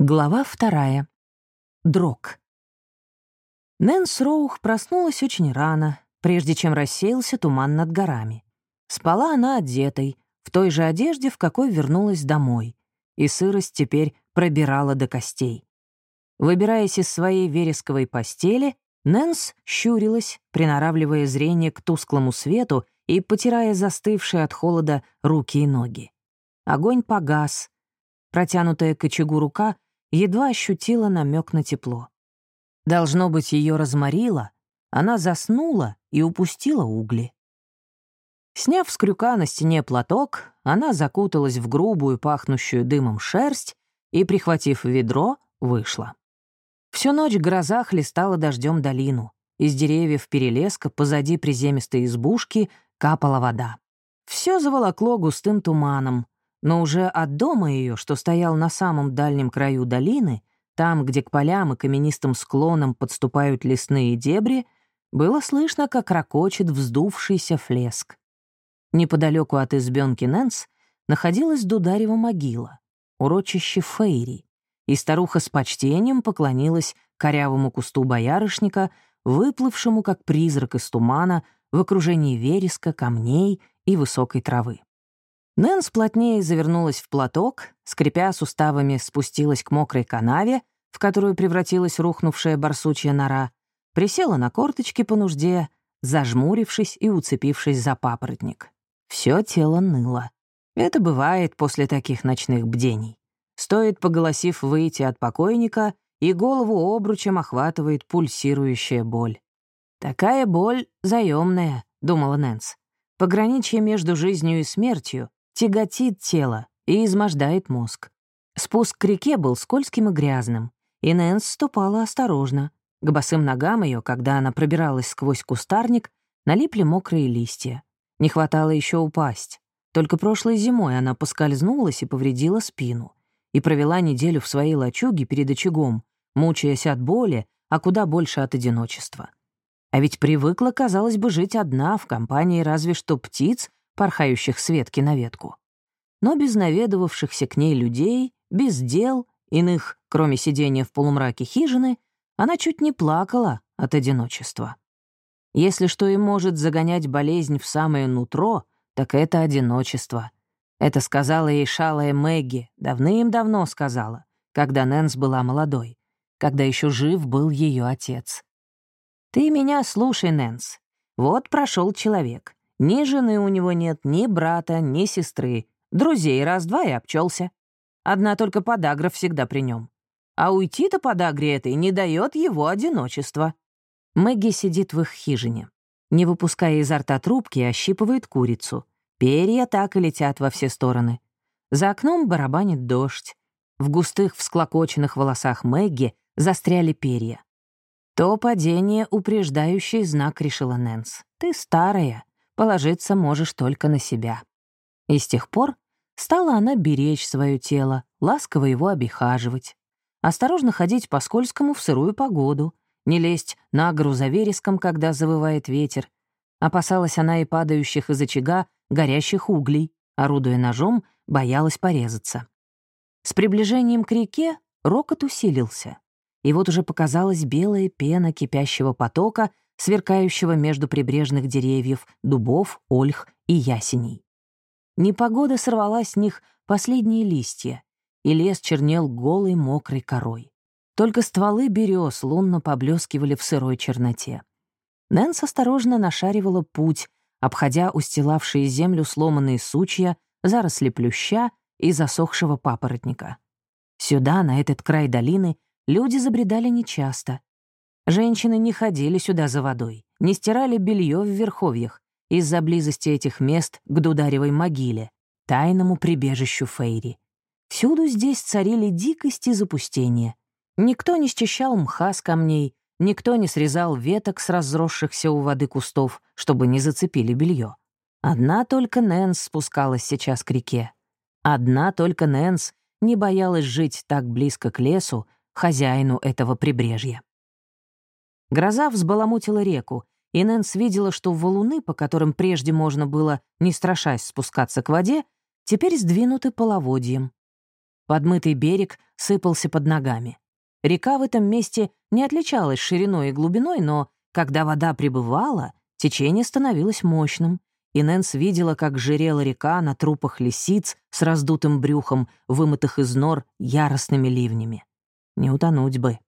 Глава вторая. Дрог. Нэнс Роух проснулась очень рано, прежде чем рассеялся туман над горами. Спала она одетой, в той же одежде, в какой вернулась домой, и сырость теперь пробирала до костей. Выбираясь из своей вересковой постели, Нэнс щурилась, приноравливая зрение к тусклому свету и потирая застывшие от холода руки и ноги. Огонь погас. Протянутая к очагу рука — едва ощутила намек на тепло. Должно быть, ее разморило, она заснула и упустила угли. Сняв с крюка на стене платок, она закуталась в грубую, пахнущую дымом шерсть и, прихватив ведро, вышла. Всю ночь гроза хлестала дождем долину. Из деревьев перелеска позади приземистой избушки капала вода. Все заволокло густым туманом, но уже от дома ее, что стоял на самом дальнем краю долины, там, где к полям и каменистым склонам подступают лесные дебри, было слышно, как ракочет вздувшийся флеск. Неподалеку от избенки Нэнс находилась Дударева могила, урочище Фейри, и старуха с почтением поклонилась корявому кусту боярышника, выплывшему как призрак из тумана в окружении вереска, камней и высокой травы. Нэнс плотнее завернулась в платок, скрипя суставами, спустилась к мокрой канаве, в которую превратилась рухнувшая барсучья нора, присела на корточки по нужде, зажмурившись и уцепившись за папоротник. Все тело ныло. Это бывает после таких ночных бдений. Стоит, поголосив, выйти от покойника, и голову обручем охватывает пульсирующая боль. «Такая боль заемная», — думала Нэнс. «Пограничье между жизнью и смертью, тяготит тело и измождает мозг. Спуск к реке был скользким и грязным, и Нэнс ступала осторожно. К босым ногам ее, когда она пробиралась сквозь кустарник, налипли мокрые листья. Не хватало еще упасть. Только прошлой зимой она поскользнулась и повредила спину. И провела неделю в своей лачуге перед очагом, мучаясь от боли, а куда больше от одиночества. А ведь привыкла, казалось бы, жить одна в компании разве что птиц порхающих с ветки на ветку. Но без наведывавшихся к ней людей, без дел, иных, кроме сидения в полумраке хижины, она чуть не плакала от одиночества. Если что и может загонять болезнь в самое нутро, так это одиночество. Это сказала ей шалая Мэгги, давным-давно сказала, когда Нэнс была молодой, когда еще жив был ее отец. «Ты меня слушай, Нэнс. Вот прошел человек. Ни жены у него нет, ни брата, ни сестры. Друзей раз-два и обчелся. Одна только подагра всегда при нем. А уйти-то подагре этой не дает его одиночество. Мэгги сидит в их хижине. Не выпуская изо рта трубки, ощипывает курицу. Перья так и летят во все стороны. За окном барабанит дождь. В густых всклокоченных волосах Мэгги застряли перья. То падение — упреждающий знак, решила Нэнс. Ты старая, положиться можешь только на себя. И с тех пор стала она беречь свое тело, ласково его обихаживать, осторожно ходить по скользкому в сырую погоду, не лезть на гору за вереском, когда завывает ветер. Опасалась она и падающих из очага горящих углей, орудуя ножом, боялась порезаться. С приближением к реке рокот усилился, и вот уже показалась белая пена кипящего потока, сверкающего между прибрежных деревьев, дубов, ольх и ясеней. Непогода сорвала с них последние листья, и лес чернел голой мокрой корой. Только стволы берез лунно поблескивали в сырой черноте. Нэнс осторожно нашаривала путь, обходя устилавшие землю сломанные сучья, заросли плюща и засохшего папоротника. Сюда, на этот край долины, люди забредали нечасто, Женщины не ходили сюда за водой, не стирали белье в верховьях из-за близости этих мест к Дударевой могиле, тайному прибежищу Фейри. Всюду здесь царили дикость и запустение. Никто не счищал мха с камней, никто не срезал веток с разросшихся у воды кустов, чтобы не зацепили белье. Одна только Нэнс спускалась сейчас к реке. Одна только Нэнс не боялась жить так близко к лесу, хозяину этого прибрежья. Гроза взбаламутила реку, и Нэнс видела, что валуны, по которым прежде можно было, не страшась спускаться к воде, теперь сдвинуты половодьем. Подмытый берег сыпался под ногами. Река в этом месте не отличалась шириной и глубиной, но, когда вода прибывала, течение становилось мощным, и Нэнс видела, как жирела река на трупах лисиц с раздутым брюхом, вымытых из нор яростными ливнями. Не утонуть бы.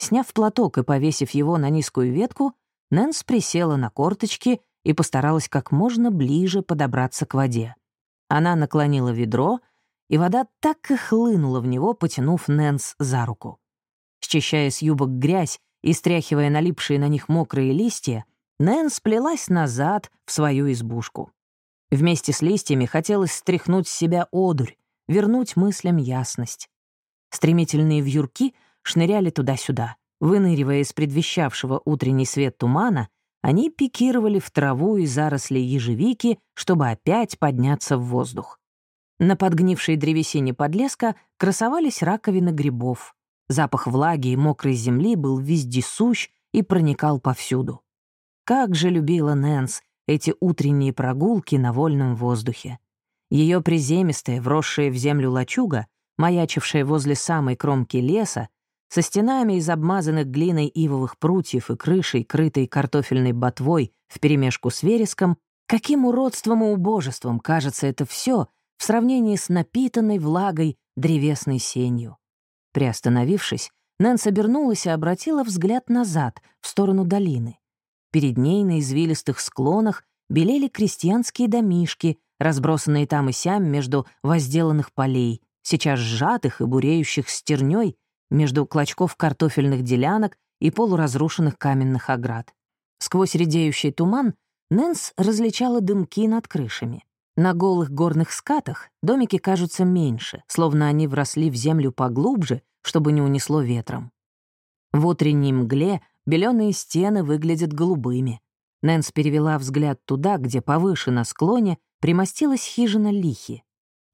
Сняв платок и повесив его на низкую ветку, Нэнс присела на корточки и постаралась как можно ближе подобраться к воде. Она наклонила ведро, и вода так и хлынула в него, потянув Нэнс за руку. Счищая с юбок грязь и стряхивая налипшие на них мокрые листья, Нэн сплелась назад в свою избушку. Вместе с листьями хотелось стряхнуть с себя одурь, вернуть мыслям ясность. Стремительные вьюрки шныряли туда-сюда. Выныривая из предвещавшего утренний свет тумана, они пикировали в траву и заросли ежевики, чтобы опять подняться в воздух. На подгнившей древесине подлеска красовались раковины грибов. Запах влаги и мокрой земли был вездесущ и проникал повсюду. Как же любила Нэнс эти утренние прогулки на вольном воздухе. Ее приземистая, вросшая в землю лачуга, маячившая возле самой кромки леса, со стенами из обмазанных глиной ивовых прутьев и крышей, крытой картофельной ботвой вперемешку с вереском, каким уродством и убожеством кажется это все в сравнении с напитанной влагой древесной сенью. Приостановившись, Нэнс обернулась и обратила взгляд назад, в сторону долины. Перед ней на извилистых склонах белели крестьянские домишки, разбросанные там и сям между возделанных полей, сейчас сжатых и буреющих стернёй, между клочков картофельных делянок и полуразрушенных каменных оград. Сквозь редеющий туман Нэнс различала дымки над крышами. На голых горных скатах домики кажутся меньше, словно они вросли в землю поглубже, чтобы не унесло ветром. В утренней мгле Беленые стены выглядят голубыми. Нэнс перевела взгляд туда, где повыше на склоне примостилась хижина Лихи.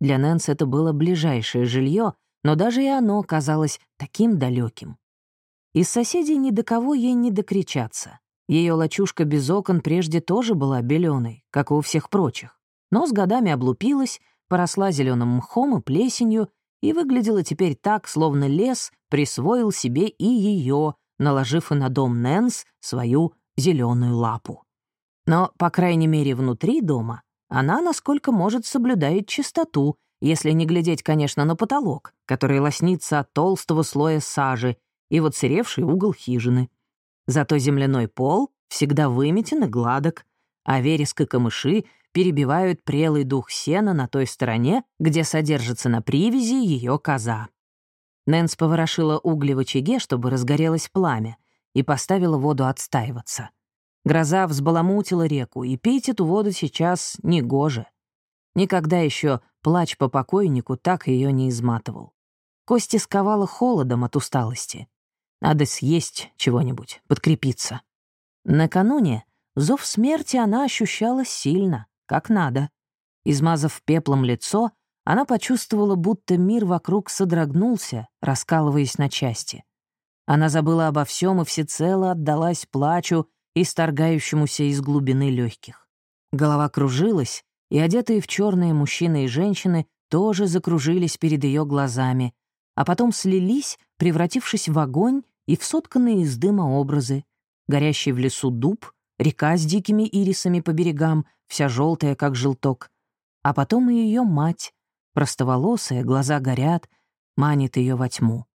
Для Нэнс это было ближайшее жилье, но даже и оно казалось таким далеким. Из соседей ни до кого ей не докричаться. Ее лачушка без окон прежде тоже была беленой, как и у всех прочих, но с годами облупилась, поросла зеленым мхом и плесенью и выглядела теперь так, словно лес присвоил себе и ее, наложив и на дом Нэнс свою зеленую лапу. Но, по крайней мере, внутри дома она, насколько может, соблюдает чистоту, если не глядеть, конечно, на потолок, который лоснится от толстого слоя сажи и вот серевший угол хижины. Зато земляной пол всегда выметен и гладок, а вереск и камыши перебивают прелый дух сена на той стороне, где содержится на привязи ее коза. Нэнс поворошила угли в очаге, чтобы разгорелось пламя, и поставила воду отстаиваться. Гроза взбаламутила реку, и пить эту воду сейчас негоже. Никогда еще плач по покойнику так ее не изматывал. Кости сковала холодом от усталости. Надо съесть чего-нибудь, подкрепиться. Накануне зов смерти она ощущала сильно, как надо. Измазав пеплом лицо, она почувствовала, будто мир вокруг содрогнулся, раскалываясь на части. Она забыла обо всем и всецело отдалась плачу, исторгающемуся из глубины легких. Голова кружилась, и одетые в черные мужчины и женщины тоже закружились перед ее глазами, а потом слились, превратившись в огонь и в сотканные из дыма образы. Горящий в лесу дуб, река с дикими ирисами по берегам, вся желтая, как желток, а потом и ее мать, простоволосая, глаза горят, манит ее во тьму.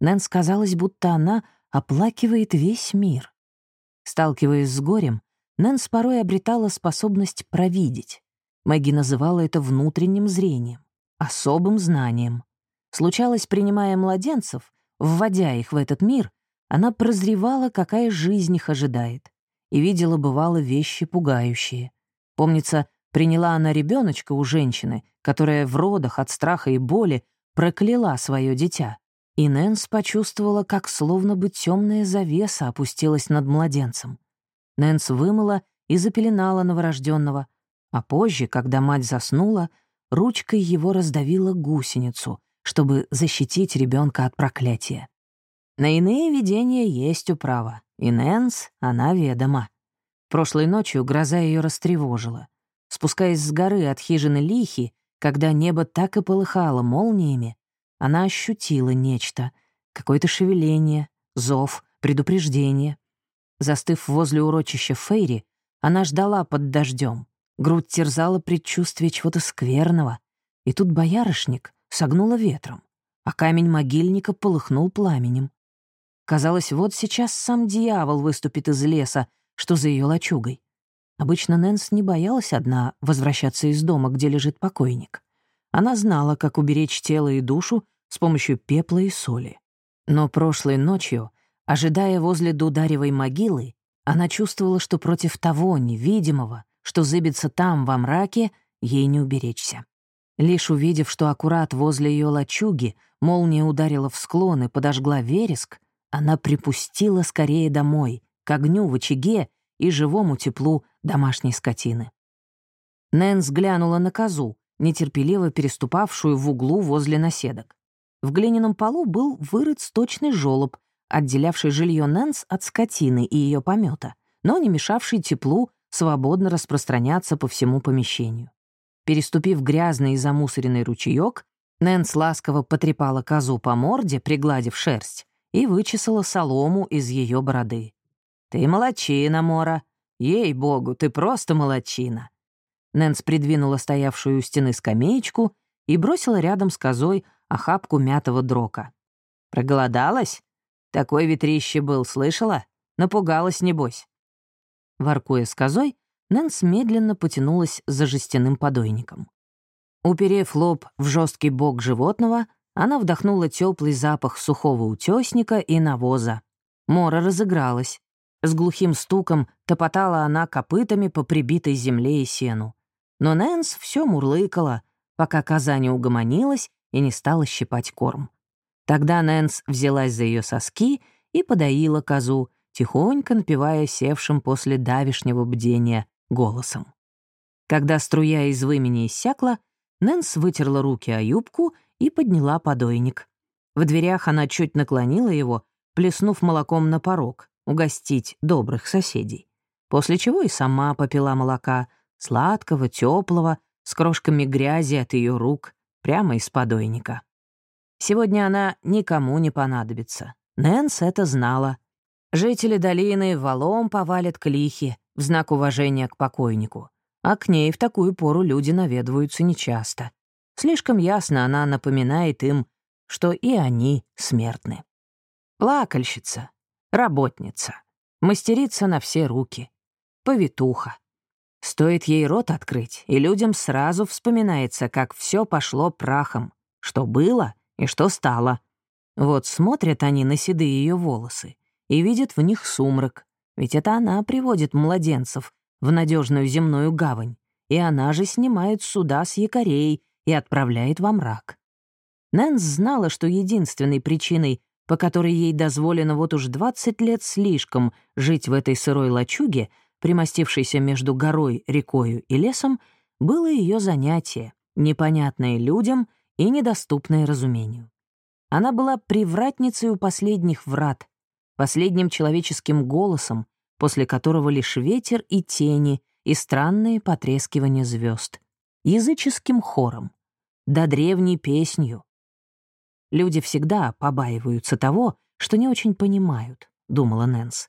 Нэнс казалось, будто она оплакивает весь мир. Сталкиваясь с горем, Нэнс порой обретала способность провидеть. Мэгги называла это внутренним зрением, особым знанием. Случалось, принимая младенцев, вводя их в этот мир, она прозревала, какая жизнь их ожидает, и видела, бывало, вещи пугающие. Помнится, Приняла она ребеночка у женщины, которая в родах от страха и боли прокляла свое дитя. И Нэнс почувствовала, как словно бы темная завеса опустилась над младенцем. Нэнс вымыла и запеленала новорожденного, а позже, когда мать заснула, ручкой его раздавила гусеницу, чтобы защитить ребенка от проклятия. На иные видения есть управа, и Нэнс, она ведома. Прошлой ночью гроза ее растревожила. Спускаясь с горы от хижины Лихи, когда небо так и полыхало молниями, она ощутила нечто, какое-то шевеление, зов, предупреждение. Застыв возле урочища Фейри, она ждала под дождем. Грудь терзала предчувствие чего-то скверного. И тут боярышник согнула ветром, а камень могильника полыхнул пламенем. Казалось, вот сейчас сам дьявол выступит из леса, что за ее лачугой. Обычно Нэнс не боялась одна возвращаться из дома, где лежит покойник. Она знала, как уберечь тело и душу с помощью пепла и соли. Но прошлой ночью, ожидая возле дударевой могилы, она чувствовала, что против того невидимого, что зыбится там, во мраке, ей не уберечься. Лишь увидев, что аккурат возле ее лачуги молния ударила в склон и подожгла вереск, она припустила скорее домой, к огню в очаге и живому теплу домашней скотины. Нэнс глянула на козу, нетерпеливо переступавшую в углу возле наседок. В глиняном полу был вырыт сточный желоб, отделявший жилье Нэнс от скотины и ее помета, но не мешавший теплу свободно распространяться по всему помещению. Переступив грязный и замусоренный ручеек, Нэнс ласково потрепала козу по морде, пригладив шерсть, и вычесала солому из ее бороды. «Ты молочина, Мора. Ей-богу, ты просто молочина». Нэнс придвинула стоявшую у стены скамеечку и бросила рядом с козой охапку мятого дрока. «Проголодалась? Такой ветрище был, слышала? Напугалась, небось». Воркуя с козой, Нэнс медленно потянулась за жестяным подойником. Уперев лоб в жесткий бок животного, она вдохнула теплый запах сухого утесника и навоза. Мора разыгралась. С глухим стуком топотала она копытами по прибитой земле и сену. Но Нэнс все мурлыкала, пока коза не угомонилась и не стала щипать корм. Тогда Нэнс взялась за ее соски и подоила козу, тихонько напевая севшим после давишнего бдения голосом. Когда струя из вымени иссякла, Нэнс вытерла руки о юбку и подняла подойник. В дверях она чуть наклонила его, плеснув молоком на порог, угостить добрых соседей. После чего и сама попила молока, сладкого, теплого, с крошками грязи от ее рук, прямо из подойника. Сегодня она никому не понадобится. Нэнс это знала. Жители долины валом повалят к лихе в знак уважения к покойнику, а к ней в такую пору люди наведываются нечасто. Слишком ясно она напоминает им, что и они смертны. Плакальщица, Работница. Мастерица на все руки. Повитуха. Стоит ей рот открыть, и людям сразу вспоминается, как все пошло прахом, что было и что стало. Вот смотрят они на седые ее волосы и видят в них сумрак, ведь это она приводит младенцев в надежную земную гавань, и она же снимает суда с якорей и отправляет во мрак. Нэнс знала, что единственной причиной по которой ей дозволено вот уж 20 лет слишком жить в этой сырой лачуге, примостившейся между горой, рекою и лесом, было ее занятие, непонятное людям и недоступное разумению. Она была привратницей у последних врат, последним человеческим голосом, после которого лишь ветер и тени и странные потрескивания звезд, языческим хором, да древней песнью, Люди всегда побаиваются того, что не очень понимают, — думала Нэнс.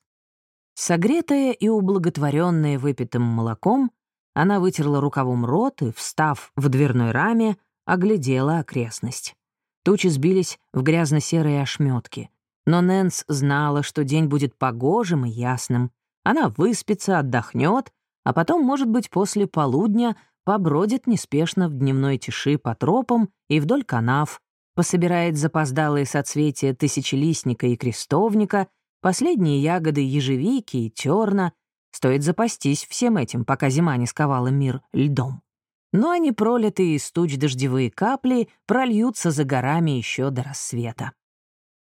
Согретая и ублаготворенная выпитым молоком, она вытерла рукавом рот и, встав в дверной раме, оглядела окрестность. Тучи сбились в грязно-серые ошметки. Но Нэнс знала, что день будет погожим и ясным. Она выспится, отдохнет, а потом, может быть, после полудня побродит неспешно в дневной тиши по тропам и вдоль канав, пособирает запоздалые соцветия тысячелистника и крестовника, последние ягоды ежевики и терна. Стоит запастись всем этим, пока зима не сковала мир льдом. Но они пролитые из туч дождевые капли прольются за горами еще до рассвета.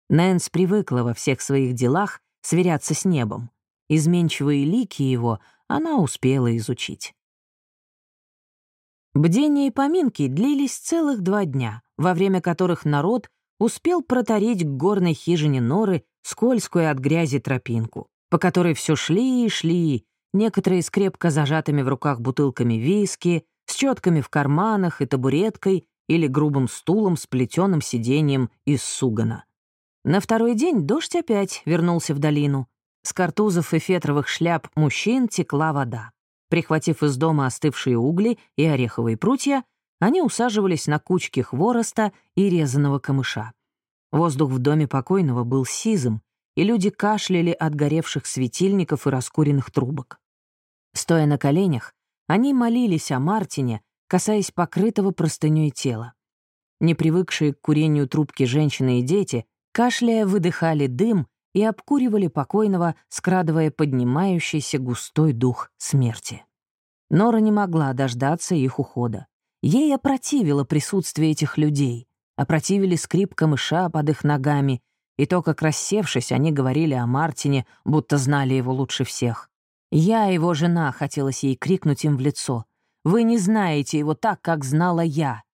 Нэнс привыкла во всех своих делах сверяться с небом. Изменчивые лики его она успела изучить. Бдения и поминки длились целых два дня, во время которых народ успел протарить к горной хижине норы скользкую от грязи тропинку, по которой все шли и шли, некоторые с крепко зажатыми в руках бутылками виски, с четками в карманах и табуреткой, или грубым стулом с плетеным сиденьем из сугана. На второй день дождь опять вернулся в долину. С картузов и фетровых шляп мужчин текла вода. Прихватив из дома остывшие угли и ореховые прутья, они усаживались на кучки хвороста и резаного камыша. Воздух в доме покойного был сизым, и люди кашляли от горевших светильников и раскуренных трубок. Стоя на коленях, они молились о Мартине, касаясь покрытого простыней тела. Непривыкшие к курению трубки женщины и дети, кашляя, выдыхали дым и обкуривали покойного, скрадывая поднимающийся густой дух смерти. Нора не могла дождаться их ухода. Ей опротивило присутствие этих людей, опротивили скрип камыша под их ногами и то, как рассевшись, они говорили о Мартине, будто знали его лучше всех. «Я его жена», — хотелось ей крикнуть им в лицо. «Вы не знаете его так, как знала я».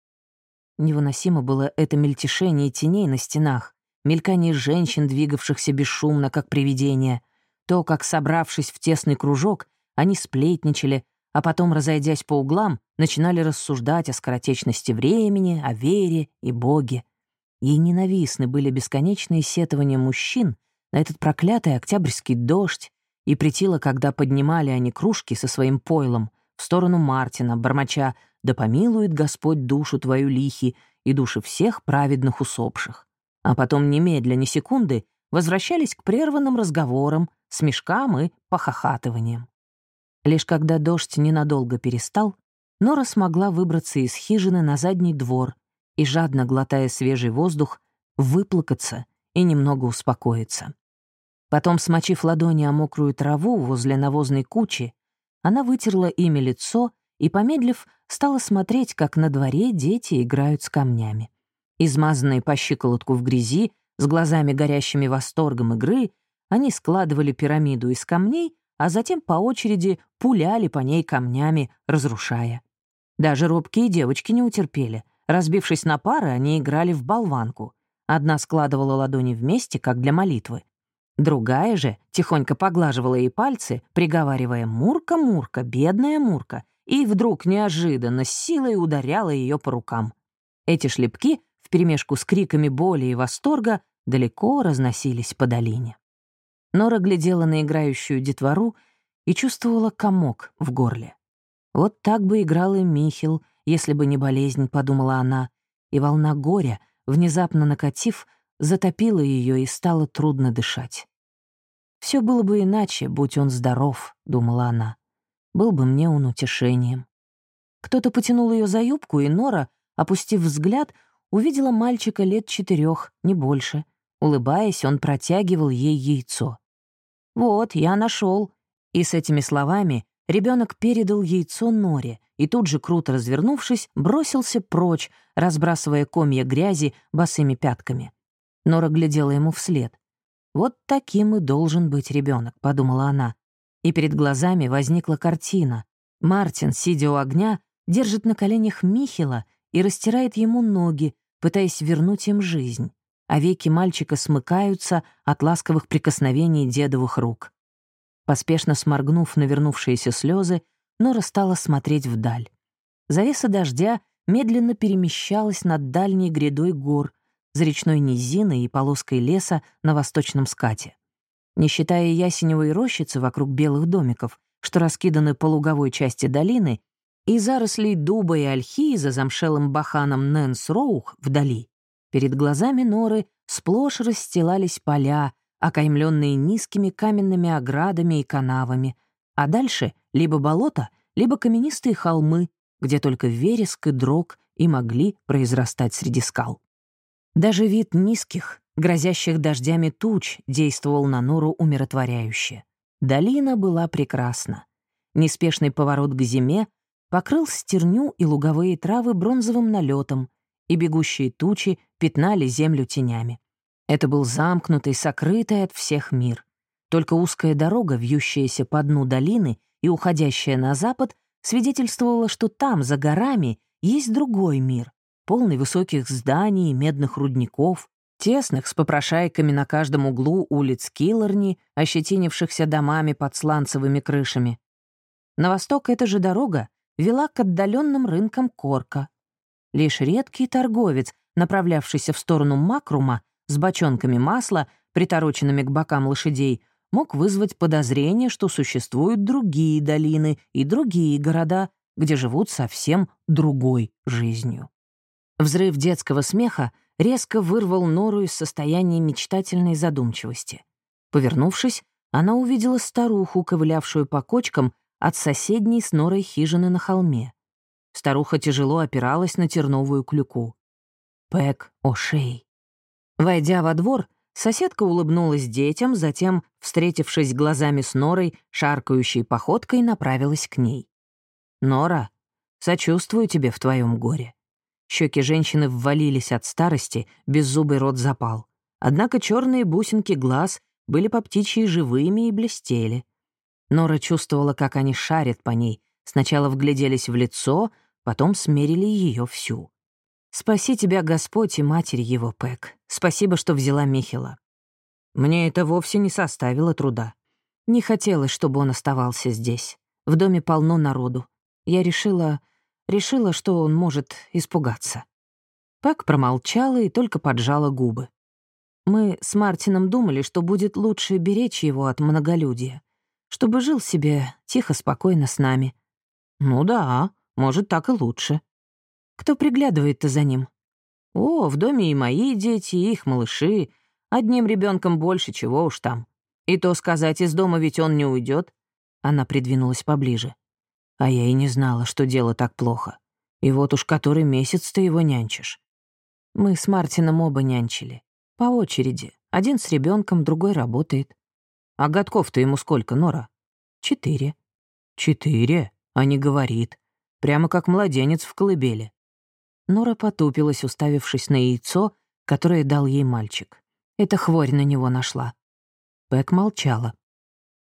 Невыносимо было это мельтешение теней на стенах, мелькание женщин, двигавшихся бесшумно, как привидения, то, как, собравшись в тесный кружок, они сплетничали, а потом, разойдясь по углам, начинали рассуждать о скоротечности времени, о вере и Боге. Ей ненавистны были бесконечные сетования мужчин на этот проклятый октябрьский дождь, и притило, когда поднимали они кружки со своим пойлом в сторону Мартина, бормоча «Да помилует Господь душу твою лихи и души всех праведных усопших». А потом немедля, ни секунды возвращались к прерванным разговорам, смешкам и похохатываниям. Лишь когда дождь ненадолго перестал, Нора смогла выбраться из хижины на задний двор и, жадно глотая свежий воздух, выплакаться и немного успокоиться. Потом, смочив ладони о мокрую траву возле навозной кучи, она вытерла ими лицо и, помедлив, стала смотреть, как на дворе дети играют с камнями. Измазанные по щиколотку в грязи, с глазами горящими восторгом игры, они складывали пирамиду из камней а затем по очереди пуляли по ней камнями, разрушая. Даже робкие девочки не утерпели. Разбившись на пары, они играли в болванку. Одна складывала ладони вместе, как для молитвы. Другая же тихонько поглаживала ей пальцы, приговаривая «Мурка, Мурка, бедная Мурка», и вдруг неожиданно с силой ударяла ее по рукам. Эти шлепки, вперемешку с криками боли и восторга, далеко разносились по долине. Нора глядела на играющую детвору и чувствовала комок в горле. Вот так бы играл и Михил, если бы не болезнь, подумала она, и волна горя, внезапно накатив, затопила ее и стало трудно дышать. Все было бы иначе, будь он здоров, думала она. Был бы мне он утешением. Кто-то потянул ее за юбку, и Нора, опустив взгляд, увидела мальчика лет четырех, не больше. Улыбаясь, он протягивал ей яйцо. «Вот, я нашел. И с этими словами ребенок передал яйцо Норе и тут же, круто развернувшись, бросился прочь, разбрасывая комья грязи босыми пятками. Нора глядела ему вслед. «Вот таким и должен быть ребенок, подумала она. И перед глазами возникла картина. Мартин, сидя у огня, держит на коленях Михила и растирает ему ноги, пытаясь вернуть им жизнь а веки мальчика смыкаются от ласковых прикосновений дедовых рук. Поспешно сморгнув навернувшиеся слезы, Нора стала смотреть вдаль. Завеса дождя медленно перемещалась над дальней грядой гор, за речной низиной и полоской леса на восточном скате. Не считая ясеневой рощицы вокруг белых домиков, что раскиданы по луговой части долины, и зарослей дуба и ольхи за замшелым баханом Нэнс Роух вдали, Перед глазами Норы сплошь расстилались поля, окаймленные низкими каменными оградами и канавами, а дальше либо болото, либо каменистые холмы, где только вереск и дрог и могли произрастать среди скал. Даже вид низких, грозящих дождями туч действовал на Нору умиротворяюще. Долина была прекрасна. Неспешный поворот к зиме покрыл стерню и луговые травы бронзовым налетом, и бегущие тучи пятнали землю тенями. Это был замкнутый, сокрытый от всех мир. Только узкая дорога, вьющаяся по дну долины и уходящая на запад, свидетельствовала, что там, за горами, есть другой мир, полный высоких зданий медных рудников, тесных, с попрошайками на каждом углу улиц Киллорни, ощетинившихся домами под сланцевыми крышами. На восток эта же дорога вела к отдаленным рынкам Корка, Лишь редкий торговец, направлявшийся в сторону Макрума с бочонками масла, притороченными к бокам лошадей, мог вызвать подозрение, что существуют другие долины и другие города, где живут совсем другой жизнью. Взрыв детского смеха резко вырвал Нору из состояния мечтательной задумчивости. Повернувшись, она увидела старуху, ковылявшую по кочкам от соседней с Норой хижины на холме. Старуха тяжело опиралась на терновую клюку. Пэк О'Шей. Войдя во двор, соседка улыбнулась детям, затем, встретившись глазами с Норой, шаркающей походкой, направилась к ней. «Нора, сочувствую тебе в твоем горе. Щеки женщины ввалились от старости, беззубый рот запал. Однако черные бусинки глаз были по птичьи живыми и блестели. Нора чувствовала, как они шарят по ней, сначала вгляделись в лицо, потом смерили ее всю. «Спаси тебя, Господь и Матерь его, Пэк. Спасибо, что взяла Михила. Мне это вовсе не составило труда. Не хотелось, чтобы он оставался здесь. В доме полно народу. Я решила решила, что он может испугаться. Пэк промолчала и только поджала губы. Мы с Мартином думали, что будет лучше беречь его от многолюдия, чтобы жил себе тихо-спокойно с нами. Ну да, может, так и лучше. Кто приглядывает-то за ним? О, в доме и мои дети, и их малыши. Одним ребенком больше, чего уж там. И то сказать, из дома ведь он не уйдет. Она придвинулась поближе. А я и не знала, что дело так плохо. И вот уж который месяц ты его нянчишь. Мы с Мартином оба нянчили. По очереди. Один с ребенком, другой работает. А годков-то ему сколько, Нора? Четыре. Четыре? А не говорит. Прямо как младенец в колыбели. Нора потупилась, уставившись на яйцо, которое дал ей мальчик. Это хворь на него нашла. Пэк молчала.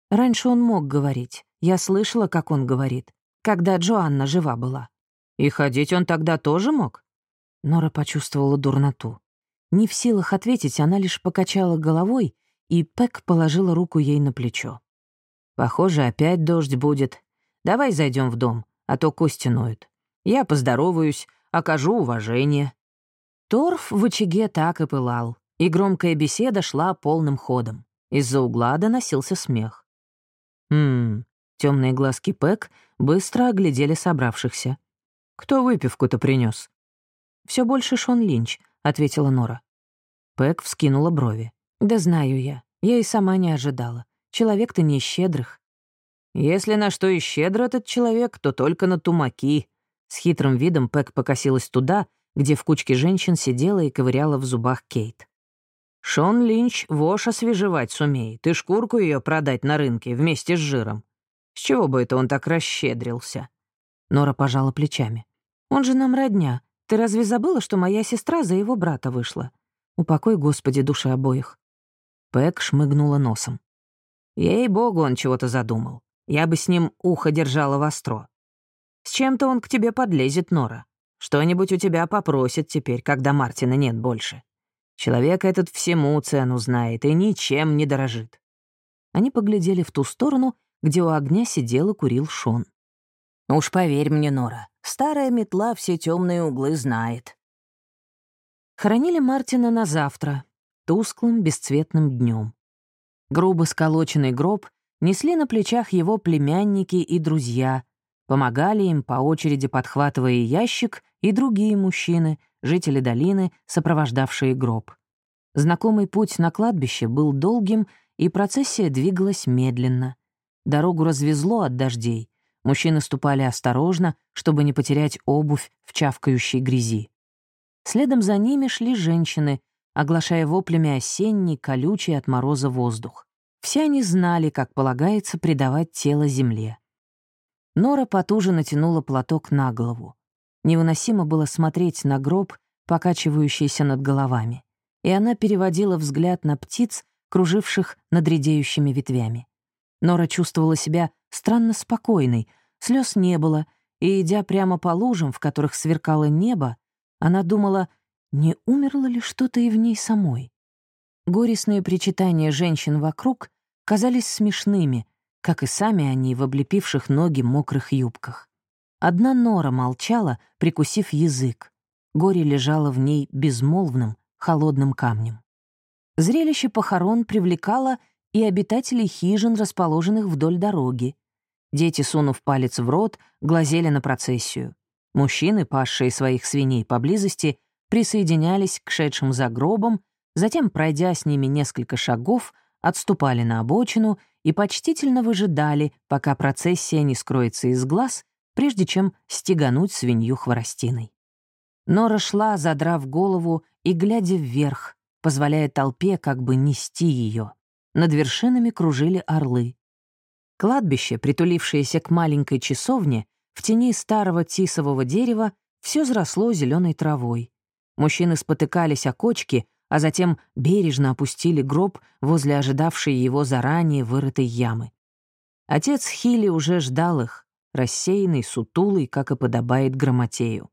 Раньше он мог говорить. Я слышала, как он говорит когда Джоанна жива была. И ходить он тогда тоже мог? Нора почувствовала дурноту. Не в силах ответить, она лишь покачала головой, и Пэк положила руку ей на плечо. «Похоже, опять дождь будет. Давай зайдем в дом, а то кости ноют. Я поздороваюсь, окажу уважение». Торф в очаге так и пылал, и громкая беседа шла полным ходом. Из-за угла доносился смех. «Хм, Темные глазки Пэк быстро оглядели собравшихся. «Кто выпивку-то принес? Все больше Шон Линч», — ответила Нора. Пэк вскинула брови. «Да знаю я. Я и сама не ожидала. Человек-то не из щедрых». «Если на что и щедр этот человек, то только на тумаки». С хитрым видом Пэк покосилась туда, где в кучке женщин сидела и ковыряла в зубах Кейт. «Шон Линч вошь освежевать сумеет и шкурку ее продать на рынке вместе с жиром. С чего бы это он так расщедрился?» Нора пожала плечами. «Он же нам родня. Ты разве забыла, что моя сестра за его брата вышла? Упокой, Господи, души обоих». Пэк шмыгнула носом. «Ей-богу, он чего-то задумал. Я бы с ним ухо держала востро. С чем-то он к тебе подлезет, Нора. Что-нибудь у тебя попросит теперь, когда Мартина нет больше. Человек этот всему цену знает и ничем не дорожит». Они поглядели в ту сторону, где у огня сидел и курил Шон. «Уж поверь мне, Нора, старая метла все темные углы знает». Хоронили Мартина на завтра, тусклым бесцветным днем. Грубо сколоченный гроб несли на плечах его племянники и друзья, помогали им по очереди подхватывая ящик и другие мужчины, жители долины, сопровождавшие гроб. Знакомый путь на кладбище был долгим, и процессия двигалась медленно. Дорогу развезло от дождей. Мужчины ступали осторожно, чтобы не потерять обувь в чавкающей грязи. Следом за ними шли женщины, оглашая воплями осенний, колючий от мороза воздух. Все они знали, как полагается предавать тело земле. Нора потуже натянула платок на голову. Невыносимо было смотреть на гроб, покачивающийся над головами, и она переводила взгляд на птиц, круживших над редеющими ветвями. Нора чувствовала себя странно спокойной, слез не было, и, идя прямо по лужам, в которых сверкало небо, она думала, не умерло ли что-то и в ней самой. Горестные причитания женщин вокруг казались смешными, как и сами они в облепивших ноги мокрых юбках. Одна Нора молчала, прикусив язык. горе лежало в ней безмолвным, холодным камнем. Зрелище похорон привлекало и обитателей хижин, расположенных вдоль дороги. Дети, сунув палец в рот, глазели на процессию. Мужчины, пасшие своих свиней поблизости, присоединялись к шедшим за гробом, затем, пройдя с ними несколько шагов, отступали на обочину и почтительно выжидали, пока процессия не скроется из глаз, прежде чем стегануть свинью хворостиной. Нора шла, задрав голову и глядя вверх, позволяя толпе как бы нести ее. Над вершинами кружили орлы. Кладбище, притулившееся к маленькой часовне, в тени старого тисового дерева, все заросло зеленой травой. Мужчины спотыкались о кочки, а затем бережно опустили гроб возле ожидавшей его заранее вырытой ямы. Отец Хили уже ждал их, рассеянный, сутулый, как и подобает грамотею.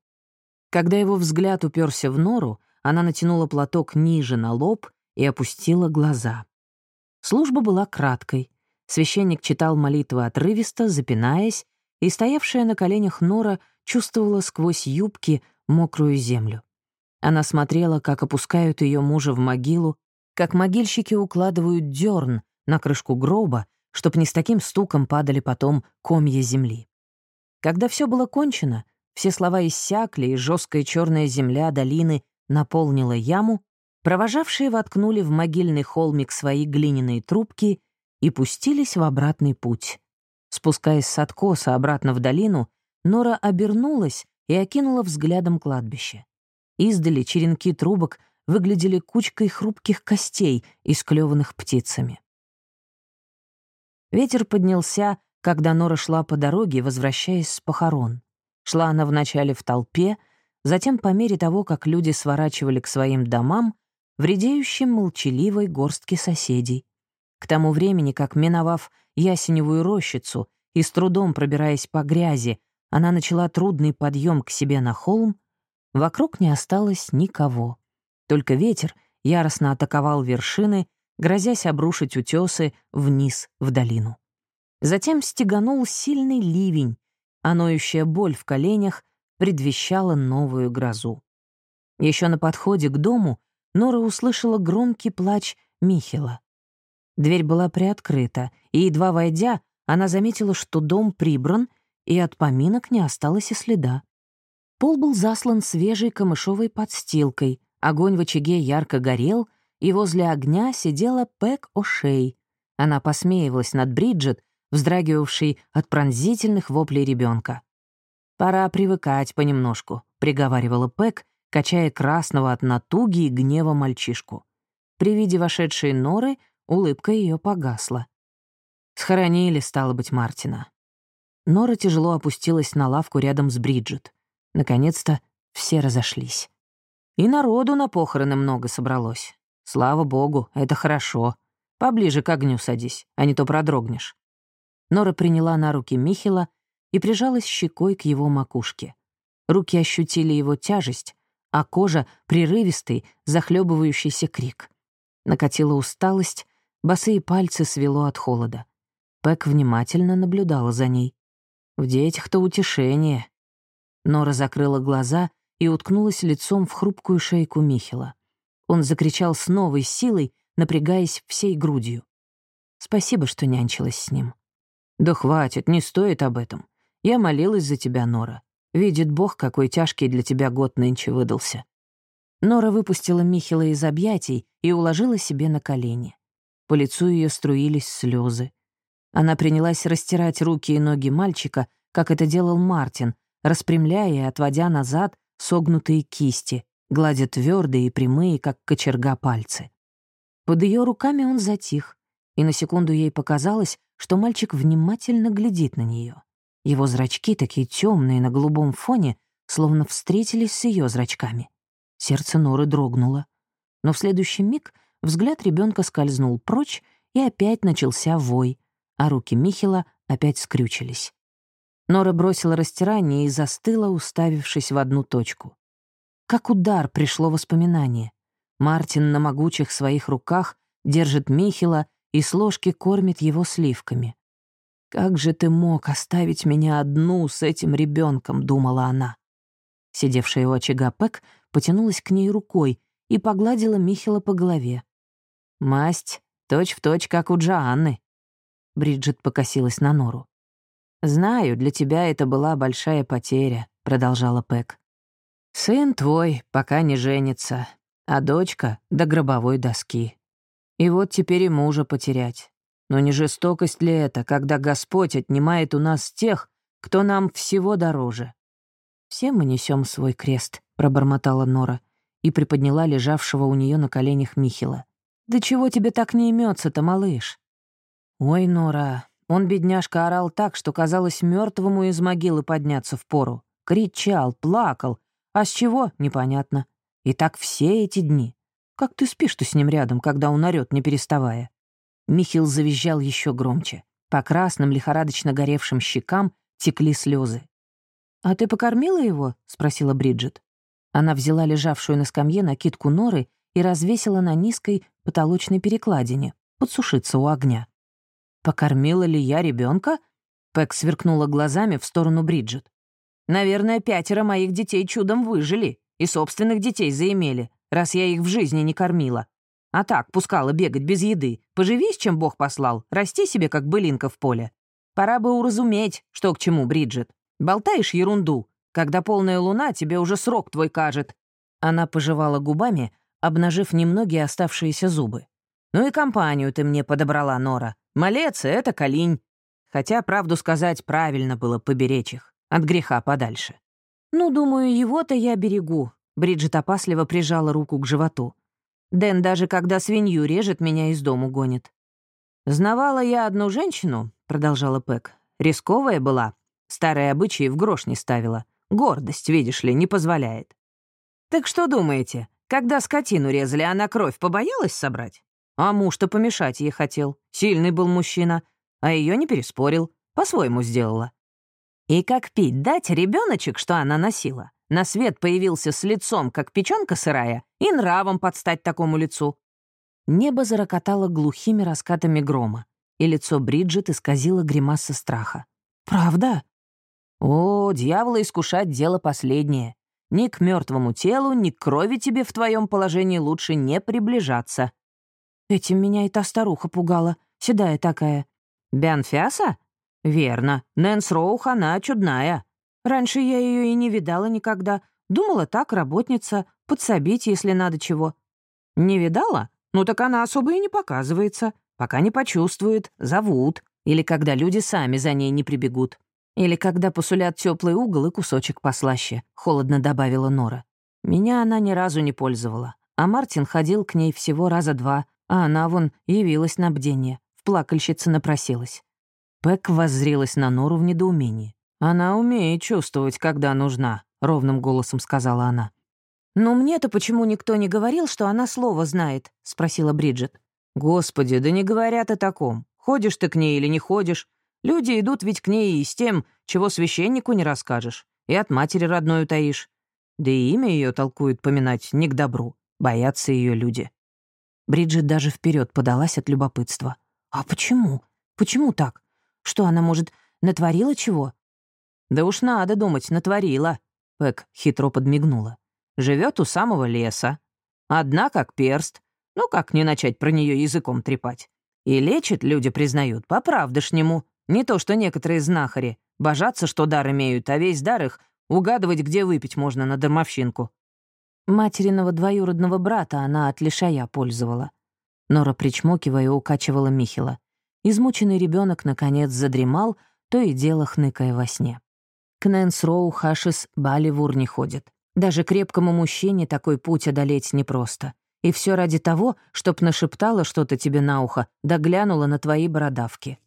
Когда его взгляд уперся в нору, она натянула платок ниже на лоб и опустила глаза. Служба была краткой. Священник читал молитвы отрывисто, запинаясь, и стоявшая на коленях Нора чувствовала сквозь юбки мокрую землю. Она смотрела, как опускают ее мужа в могилу, как могильщики укладывают дерн на крышку гроба, чтоб не с таким стуком падали потом комья земли. Когда все было кончено, все слова иссякли, и жесткая черная земля долины наполнила яму, провожавшие воткнули в могильный холмик свои глиняные трубки и пустились в обратный путь. Спускаясь с откоса обратно в долину, Нора обернулась и окинула взглядом кладбище. Издали черенки трубок выглядели кучкой хрупких костей, исклеванных птицами. Ветер поднялся, когда Нора шла по дороге, возвращаясь с похорон. Шла она вначале в толпе, затем, по мере того, как люди сворачивали к своим домам, в молчаливой горстке соседей. К тому времени, как, миновав ясеневую рощицу и с трудом пробираясь по грязи, она начала трудный подъем к себе на холм, Вокруг не осталось никого. Только ветер яростно атаковал вершины, грозясь обрушить утесы вниз в долину. Затем стеганул сильный ливень, а ноющая боль в коленях предвещала новую грозу. Еще на подходе к дому Нора услышала громкий плач Михела. Дверь была приоткрыта, и, едва войдя, она заметила, что дом прибран, и от поминок не осталось и следа. Пол был заслан свежей камышовой подстилкой, огонь в очаге ярко горел, и возле огня сидела Пэк О'Шей. Она посмеивалась над Бриджит, вздрагивавшей от пронзительных воплей ребенка. «Пора привыкать понемножку», — приговаривала Пэк, качая красного от натуги и гнева мальчишку. При виде вошедшей норы улыбка ее погасла. Схоронили, стало быть, Мартина. Нора тяжело опустилась на лавку рядом с Бриджит. Наконец-то все разошлись. И народу на похороны много собралось. Слава богу, это хорошо. Поближе к огню садись, а не то продрогнешь. Нора приняла на руки Михила и прижалась щекой к его макушке. Руки ощутили его тяжесть, а кожа — прерывистый, захлебывающийся крик. Накатила усталость, босые пальцы свело от холода. Пэк внимательно наблюдала за ней. В детях-то утешение, Нора закрыла глаза и уткнулась лицом в хрупкую шейку Михила. Он закричал с новой силой, напрягаясь всей грудью. «Спасибо, что нянчилась с ним». «Да хватит, не стоит об этом. Я молилась за тебя, Нора. Видит Бог, какой тяжкий для тебя год нынче выдался». Нора выпустила Михила из объятий и уложила себе на колени. По лицу ее струились слезы. Она принялась растирать руки и ноги мальчика, как это делал Мартин, распрямляя и отводя назад согнутые кисти, гладя твердые и прямые, как кочерга пальцы. Под ее руками он затих, и на секунду ей показалось, что мальчик внимательно глядит на нее. Его зрачки, такие темные на голубом фоне, словно встретились с ее зрачками. Сердце Норы дрогнуло. Но в следующий миг взгляд ребенка скользнул прочь, и опять начался вой, а руки Михила опять скрючились. Нора бросила растирание и застыла, уставившись в одну точку. Как удар пришло воспоминание. Мартин на могучих своих руках держит Михила и с ложки кормит его сливками. «Как же ты мог оставить меня одну с этим ребенком? думала она. Сидевшая у очага Пэк потянулась к ней рукой и погладила Михила по голове. «Масть, точь-в-точь, точь, как у Джоанны». Бриджит покосилась на Нору. «Знаю, для тебя это была большая потеря», — продолжала Пэк. «Сын твой пока не женится, а дочка — до гробовой доски. И вот теперь и мужа потерять. Но не жестокость ли это, когда Господь отнимает у нас тех, кто нам всего дороже?» «Все мы несем свой крест», — пробормотала Нора и приподняла лежавшего у нее на коленях Михила. «Да чего тебе так не имется-то, малыш?» «Ой, Нора, он, бедняжка, орал так, что казалось мертвому из могилы подняться в пору. Кричал, плакал. А с чего — непонятно. И так все эти дни. Как ты спишь-то с ним рядом, когда он орёт, не переставая?» Михил завизжал еще громче. По красным, лихорадочно горевшим щекам текли слезы. «А ты покормила его?» — спросила Бриджит. Она взяла лежавшую на скамье накидку норы и развесила на низкой потолочной перекладине, подсушиться у огня. «Покормила ли я ребенка? Пэк сверкнула глазами в сторону Бриджит. «Наверное, пятеро моих детей чудом выжили и собственных детей заимели, раз я их в жизни не кормила. А так, пускала бегать без еды. Поживись, чем Бог послал, расти себе, как былинка в поле. Пора бы уразуметь, что к чему, Бриджит. Болтаешь ерунду, когда полная луна тебе уже срок твой кажет». Она пожевала губами, обнажив немногие оставшиеся зубы. «Ну и компанию ты мне подобрала, Нора. Малец — это Калинь. Хотя, правду сказать, правильно было поберечь их. От греха подальше». «Ну, думаю, его-то я берегу», — Бриджит опасливо прижала руку к животу. «Дэн даже когда свинью режет, меня из дому гонит». «Знавала я одну женщину», — продолжала Пэк. «Рисковая была. Старые обычаи в грош не ставила. Гордость, видишь ли, не позволяет». «Так что думаете, когда скотину резали, она кровь побоялась собрать? А муж-то помешать ей хотел. Сильный был мужчина. А ее не переспорил. По-своему сделала. И как пить дать ребеночек, что она носила? На свет появился с лицом, как печенка сырая, и нравом подстать такому лицу. Небо зарокотало глухими раскатами грома, и лицо Бриджит исказило гримаса страха. «Правда?» «О, дьявола искушать — дело последнее. Ни к мертвому телу, ни к крови тебе в твоем положении лучше не приближаться». «Этим меня и та старуха пугала, седая такая». «Бянфяса?» «Верно. Нэнс Роух, она чудная. Раньше я ее и не видала никогда. Думала, так, работница, подсобить, если надо чего». «Не видала? Ну так она особо и не показывается. Пока не почувствует, зовут. Или когда люди сами за ней не прибегут. Или когда посулят теплый угол и кусочек послаще», — холодно добавила Нора. «Меня она ни разу не пользовала, а Мартин ходил к ней всего раза два, а она вон явилась на бдение, в плакальщице напросилась». Пэк воззрелась на Нору в недоумении. «Она умеет чувствовать, когда нужна», — ровным голосом сказала она. «Но мне-то почему никто не говорил, что она слово знает?» — спросила Бриджит. «Господи, да не говорят о таком. Ходишь ты к ней или не ходишь. Люди идут ведь к ней и с тем, чего священнику не расскажешь, и от матери родной утаишь. Да и имя ее толкует поминать не к добру, боятся ее люди. Бриджит даже вперед подалась от любопытства. «А почему? Почему так? Что она, может, натворила чего?» «Да уж надо думать, натворила», — Пэк хитро подмигнула. Живет у самого леса. Одна как перст. Ну как не начать про нее языком трепать? И лечит, люди признают, по-правдышнему. Не то, что некоторые знахари. Божатся, что дар имеют, а весь дар их — угадывать, где выпить можно на дармовщинку. Материного двоюродного брата она от лишая пользовала. Нора, причмокивая, укачивала Михила. Измученный ребенок наконец задремал, то и дело хныкая во сне. К Нэнс Роу Хашис Баливур не ходит. Даже крепкому мужчине такой путь одолеть непросто. И все ради того, чтоб нашептала что-то тебе на ухо, да глянула на твои бородавки.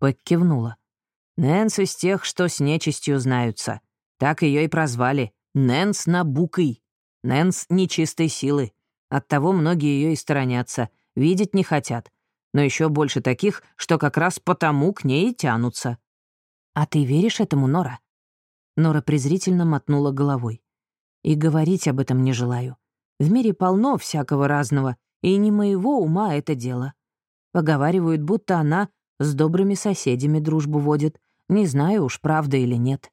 Пэк кивнула. «Нэнс из тех, что с нечистью знаются. Так ее и прозвали. Нэнс Набукой. Нэнс нечистой силы. Оттого многие ее и сторонятся, видеть не хотят. Но еще больше таких, что как раз потому к ней и тянутся». «А ты веришь этому, Нора?» Нора презрительно мотнула головой. «И говорить об этом не желаю. В мире полно всякого разного, и не моего ума это дело. Поговаривают, будто она с добрыми соседями дружбу водит. Не знаю уж, правда или нет.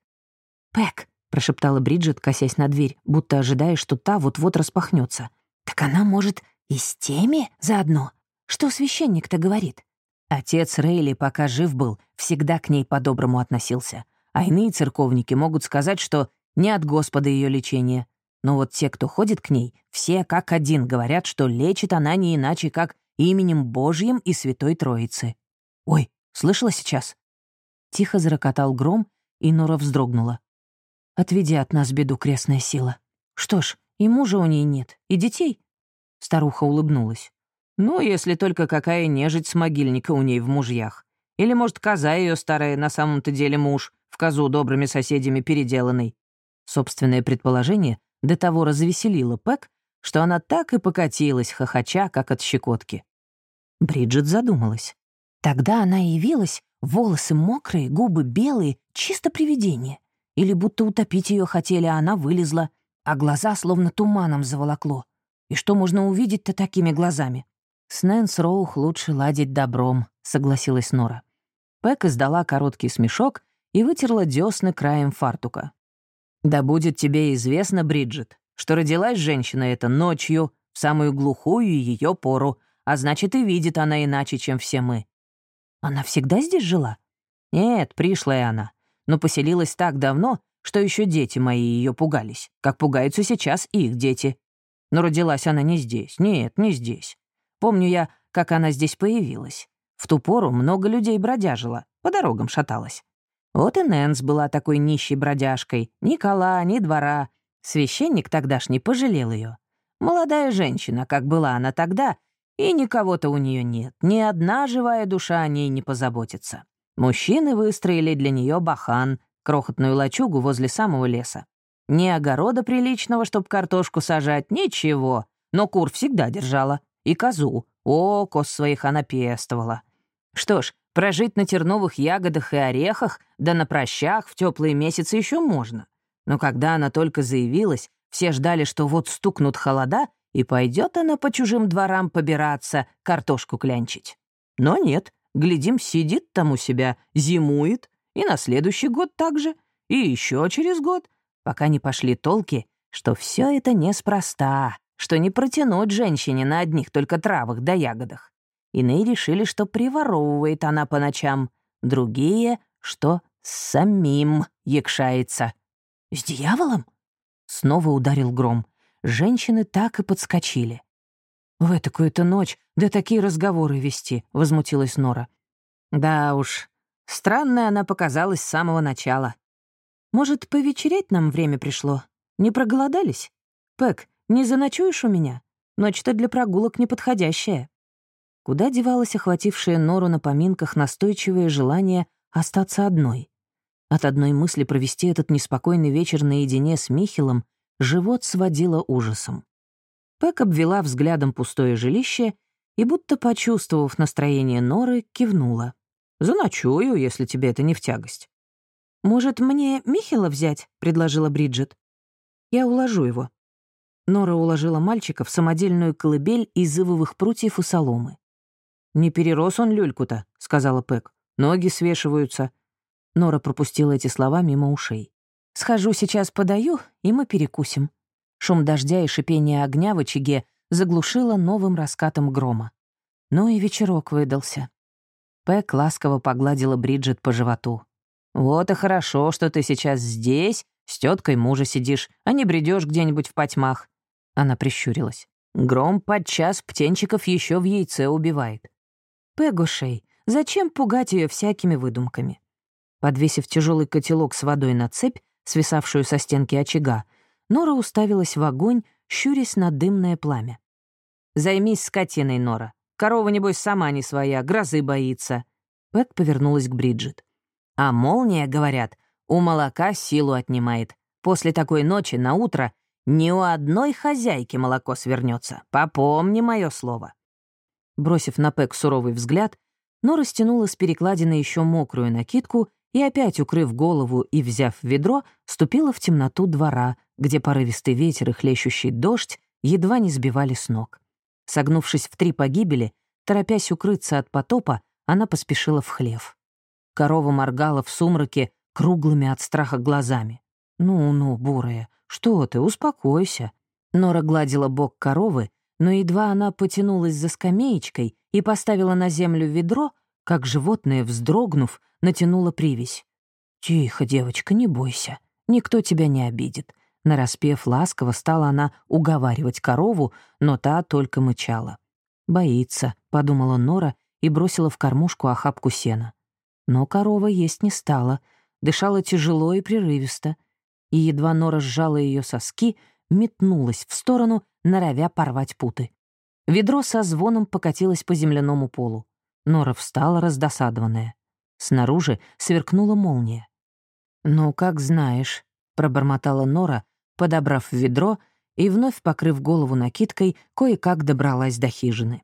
«Пэк», — прошептала Бриджит, косясь на дверь, будто ожидая, что та вот-вот распахнется. «Так она, может, и с теми заодно? Что священник-то говорит?» Отец Рейли, пока жив был, всегда к ней по-доброму относился. А иные церковники могут сказать, что не от Господа ее лечение. Но вот те, кто ходит к ней, все как один говорят, что лечит она не иначе, как именем Божьим и Святой Троицы. «Ой, слышала сейчас?» Тихо зарокотал гром, и Нора вздрогнула. «Отведи от нас беду, крестная сила. Что ж, и мужа у ней нет, и детей?» Старуха улыбнулась. «Ну, если только какая нежить с могильника у ней в мужьях. Или, может, коза ее старая на самом-то деле муж, в козу добрыми соседями переделанный». Собственное предположение до того развеселило Пэк, что она так и покатилась, хохоча, как от щекотки. Бриджит задумалась. Тогда она явилась, волосы мокрые, губы белые, чисто привидение. Или будто утопить ее хотели, а она вылезла, а глаза словно туманом заволокло. И что можно увидеть-то такими глазами? «С Нэнс Роух лучше ладить добром», — согласилась Нора. Пэк издала короткий смешок и вытерла десны краем фартука. «Да будет тебе известно, Бриджит, что родилась женщина эта ночью, в самую глухую ее пору, а значит, и видит она иначе, чем все мы». «Она всегда здесь жила?» «Нет, пришлая она, но поселилась так давно, что еще дети мои ее пугались, как пугаются сейчас их дети. Но родилась она не здесь, нет, не здесь. Помню я, как она здесь появилась. В ту пору много людей бродяжило, по дорогам шаталась. Вот и Нэнс была такой нищей бродяжкой. Ни кола, ни двора. Священник тогдашний пожалел ее. Молодая женщина, как была она тогда, и никого-то у нее нет. Ни одна живая душа о ней не позаботится. Мужчины выстроили для нее бахан, крохотную лачугу возле самого леса. Ни огорода приличного, чтоб картошку сажать, ничего. Но кур всегда держала. И козу. О, коз своих она пестовала. Что ж, Прожить на терновых ягодах и орехах, да на прощах в теплые месяцы еще можно. Но когда она только заявилась, все ждали, что вот стукнут холода, и пойдет она по чужим дворам побираться, картошку клянчить. Но нет, глядим, сидит там у себя, зимует, и на следующий год также, и еще через год, пока не пошли толки, что все это неспроста, что не протянуть женщине на одних только травах да ягодах. Иные решили, что приворовывает она по ночам, другие, что самим якшается. «С дьяволом?» Снова ударил гром. Женщины так и подскочили. «В такую-то ночь, да такие разговоры вести», — возмутилась Нора. «Да уж, странная она показалась с самого начала. Может, повечерять нам время пришло? Не проголодались? Пэк, не заночуешь у меня? Ночь-то для прогулок неподходящая». Куда девалось охватившее Нору на поминках настойчивое желание остаться одной? От одной мысли провести этот неспокойный вечер наедине с Михелом живот сводило ужасом. Пэк обвела взглядом пустое жилище и, будто почувствовав настроение Норы, кивнула. «Заночую, если тебе это не в тягость». «Может, мне Михела взять?» — предложила Бриджит. «Я уложу его». Нора уложила мальчика в самодельную колыбель из ивовых прутьев и соломы. «Не перерос он люльку-то», — сказала Пэк. «Ноги свешиваются». Нора пропустила эти слова мимо ушей. «Схожу сейчас подаю, и мы перекусим». Шум дождя и шипение огня в очаге заглушило новым раскатом грома. Ну и вечерок выдался. Пэк ласково погладила Бриджит по животу. «Вот и хорошо, что ты сейчас здесь, с теткой мужа сидишь, а не бредешь где-нибудь в потьмах». Она прищурилась. «Гром подчас птенчиков еще в яйце убивает. Пегушей, зачем пугать ее всякими выдумками? Подвесив тяжелый котелок с водой на цепь, свисавшую со стенки очага, Нора уставилась в огонь, щурясь на дымное пламя. «Займись скотиной, Нора. Корова, небось, сама не своя, грозы боится». Пэк повернулась к Бриджит. «А молния, говорят, у молока силу отнимает. После такой ночи на утро ни у одной хозяйки молоко свернется. Попомни мое слово». Бросив на Пэк суровый взгляд, Нора стянула с перекладины еще мокрую накидку и, опять укрыв голову и взяв ведро, ступила в темноту двора, где порывистый ветер и хлещущий дождь едва не сбивали с ног. Согнувшись в три погибели, торопясь укрыться от потопа, она поспешила в хлев. Корова моргала в сумраке круглыми от страха глазами. «Ну-ну, бурая, что ты, успокойся». Нора гладила бок коровы, но едва она потянулась за скамеечкой и поставила на землю ведро, как животное, вздрогнув, натянуло привязь. «Тихо, девочка, не бойся, никто тебя не обидит». Нараспев ласково, стала она уговаривать корову, но та только мычала. «Боится», — подумала Нора и бросила в кормушку охапку сена. Но корова есть не стала, дышала тяжело и прерывисто, и едва Нора сжала ее соски, метнулась в сторону, норовя порвать путы. Ведро со звоном покатилось по земляному полу. Нора встала, раздосадованная. Снаружи сверкнула молния. «Ну, как знаешь», — пробормотала Нора, подобрав ведро и, вновь покрыв голову накидкой, кое-как добралась до хижины.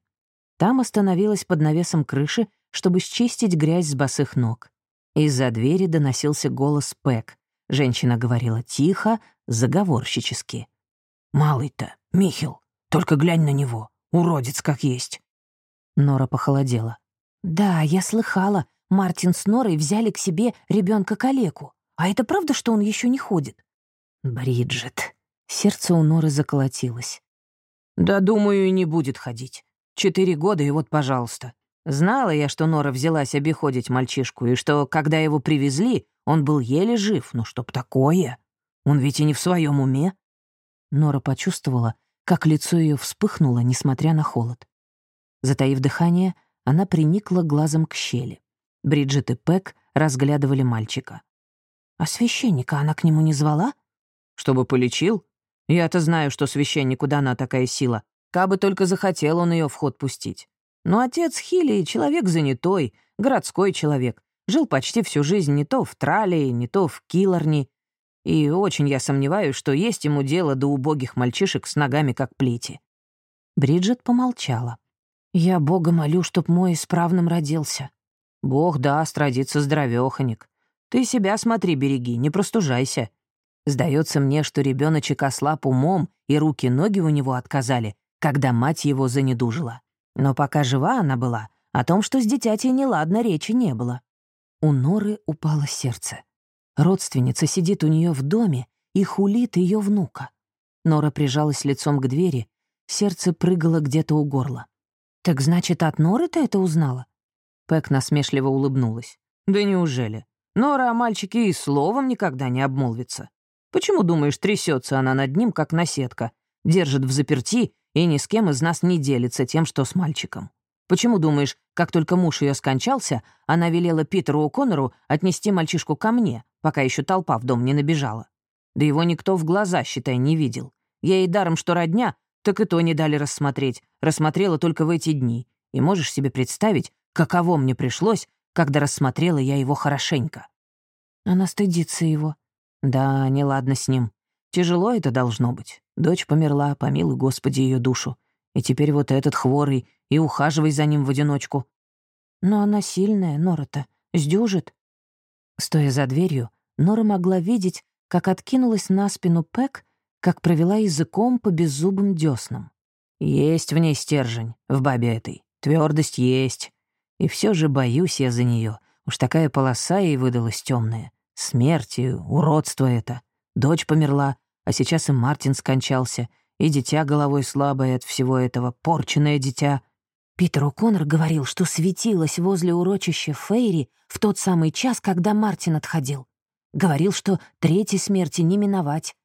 Там остановилась под навесом крыши, чтобы счистить грязь с босых ног. Из-за двери доносился голос Пэк. Женщина говорила тихо, заговорщически. «Малый-то, Михил, только глянь на него, уродец как есть». Нора похолодела. «Да, я слыхала, Мартин с Норой взяли к себе ребенка калеку. А это правда, что он еще не ходит?» Бриджит. Сердце у Норы заколотилось. «Да, думаю, и не будет ходить. Четыре года, и вот, пожалуйста. Знала я, что Нора взялась обиходить мальчишку, и что, когда его привезли, он был еле жив. Ну, чтоб такое? Он ведь и не в своем уме». Нора почувствовала, как лицо ее вспыхнуло, несмотря на холод. Затаив дыхание, она приникла глазом к щели. Бриджит и Пэк разглядывали мальчика. «А священника она к нему не звала?» Чтобы полечил? Я-то знаю, что священнику дана такая сила. Кабы только захотел он ее в ход пустить. Но отец Хили — человек занятой, городской человек. Жил почти всю жизнь не то в Тралии, не то в Килорни. И очень я сомневаюсь, что есть ему дело до убогих мальчишек с ногами как плети. Бриджит помолчала. «Я Бога молю, чтоб мой исправным родился». «Бог даст, родиться здоровёхонек. Ты себя смотри, береги, не простужайся. Сдается мне, что ребеночек ослаб умом, и руки-ноги у него отказали, когда мать его занедужила. Но пока жива она была, о том, что с дитятей неладно, речи не было. У Норы упало сердце. Родственница сидит у нее в доме и хулит ее внука. Нора прижалась лицом к двери, сердце прыгало где-то у горла. «Так значит, от Норы ты это узнала?» Пэк насмешливо улыбнулась. «Да неужели? Нора о мальчике и словом никогда не обмолвится. Почему, думаешь, трясется она над ним, как наседка, держит в заперти и ни с кем из нас не делится тем, что с мальчиком? Почему, думаешь, как только муж ее скончался, она велела Питеру О'Коннору отнести мальчишку ко мне, пока еще толпа в дом не набежала? Да его никто в глаза, считай, не видел. Я ей даром, что родня, так и то не дали рассмотреть. Рассмотрела только в эти дни. И можешь себе представить, каково мне пришлось, когда рассмотрела я его хорошенько. Она стыдится его, да, неладно с ним. Тяжело это должно быть. Дочь померла, помилуй Господи ее душу. И теперь вот этот хворый, и ухаживай за ним в одиночку. Но она сильная, Нора-то, сдюжит. Стоя за дверью, Нора могла видеть, как откинулась на спину Пэк, как провела языком по беззубым дёснам. Есть в ней стержень, в бабе этой. Твердость есть. И все же боюсь я за нее. Уж такая полоса ей выдалась темная. Смерть и уродство это. Дочь померла, а сейчас и Мартин скончался, и дитя головой слабое от всего этого, порченное дитя. Питер О'Коннор говорил, что светилось возле урочища Фейри в тот самый час, когда Мартин отходил. Говорил, что третьей смерти не миновать.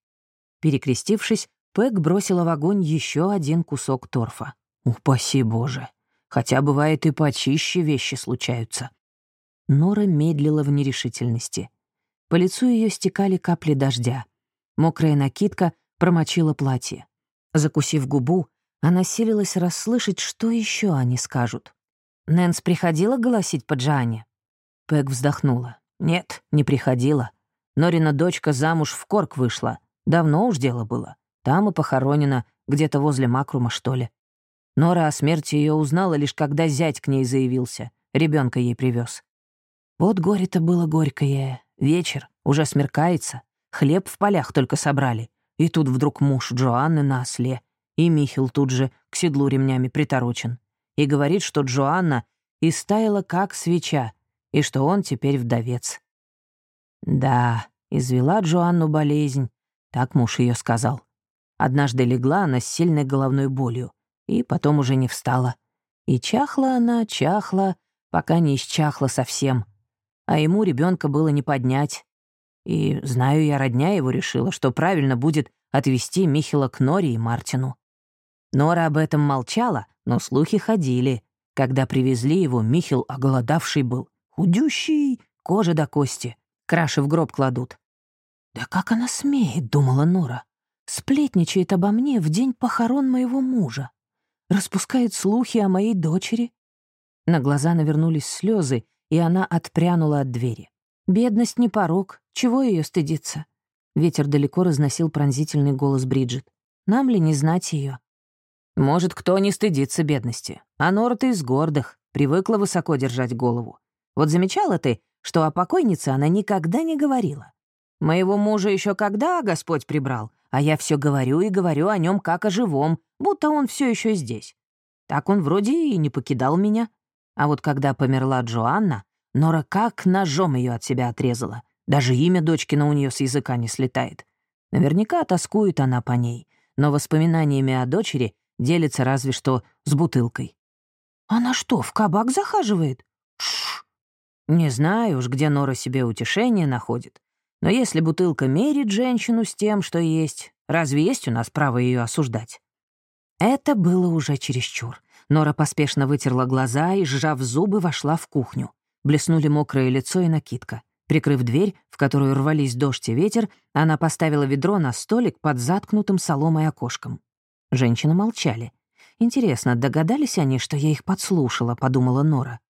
Перекрестившись, Пэк бросила в огонь еще один кусок торфа. Упаси Боже! Хотя бывает и почище вещи случаются. Нора медлила в нерешительности. По лицу ее стекали капли дождя. Мокрая накидка промочила платье. Закусив губу, она силилась расслышать, что еще они скажут. «Нэнс приходила голосить по Джоанне?» Пэг вздохнула. «Нет, не приходила. Норина дочка замуж в Корк вышла. Давно уж дело было. Там и похоронена, где-то возле Макрума, что ли. Нора о смерти ее узнала лишь когда зять к ней заявился. Ребенка ей привез. Вот горе-то было горькое. Вечер, уже смеркается, хлеб в полях только собрали. И тут вдруг муж Джоанны на осле, и Михил тут же к седлу ремнями приторочен. И говорит, что Джоанна истаяла как свеча, и что он теперь вдовец. Да, Извела Джоанну болезнь, так муж ее сказал. Однажды легла она с сильной головной болью, и потом уже не встала. И чахла она, чахла, пока не исчахла совсем. А ему ребенка было не поднять. И, знаю я, родня его решила, что правильно будет отвезти Михила к Норе и Мартину. Нора об этом молчала, но слухи ходили. Когда привезли его, Михил оголодавший был. Худющий, кожа до кости. Краши в гроб кладут. «Да как она смеет?» — думала Нора. «Сплетничает обо мне в день похорон моего мужа. Распускает слухи о моей дочери». На глаза навернулись слезы, и она отпрянула от двери. Бедность не порог, чего ее стыдиться? Ветер далеко разносил пронзительный голос Бриджит. Нам ли не знать ее? Может, кто не стыдится бедности. А Нора-то из гордых, привыкла высоко держать голову. Вот замечала ты, что о покойнице она никогда не говорила. Моего мужа еще когда Господь прибрал, а я все говорю и говорю о нем как о живом, будто он все еще здесь. Так он вроде и не покидал меня. А вот когда померла Джоанна, Нора как ножом ее от себя отрезала. Даже имя дочкина у нее с языка не слетает. Наверняка тоскует она по ней, но воспоминаниями о дочери делится разве что с бутылкой. «Она что, в кабак захаживает?» «Шш! Не знаю уж, где Нора себе утешение находит. Но если бутылка мерит женщину с тем, что есть, разве есть у нас право ее осуждать?» Это было уже чересчур. Нора поспешно вытерла глаза и, сжав зубы, вошла в кухню. Блеснули мокрое лицо и накидка. Прикрыв дверь, в которую рвались дождь и ветер, она поставила ведро на столик под заткнутым соломой окошком. Женщины молчали. «Интересно, догадались они, что я их подслушала?» — подумала Нора.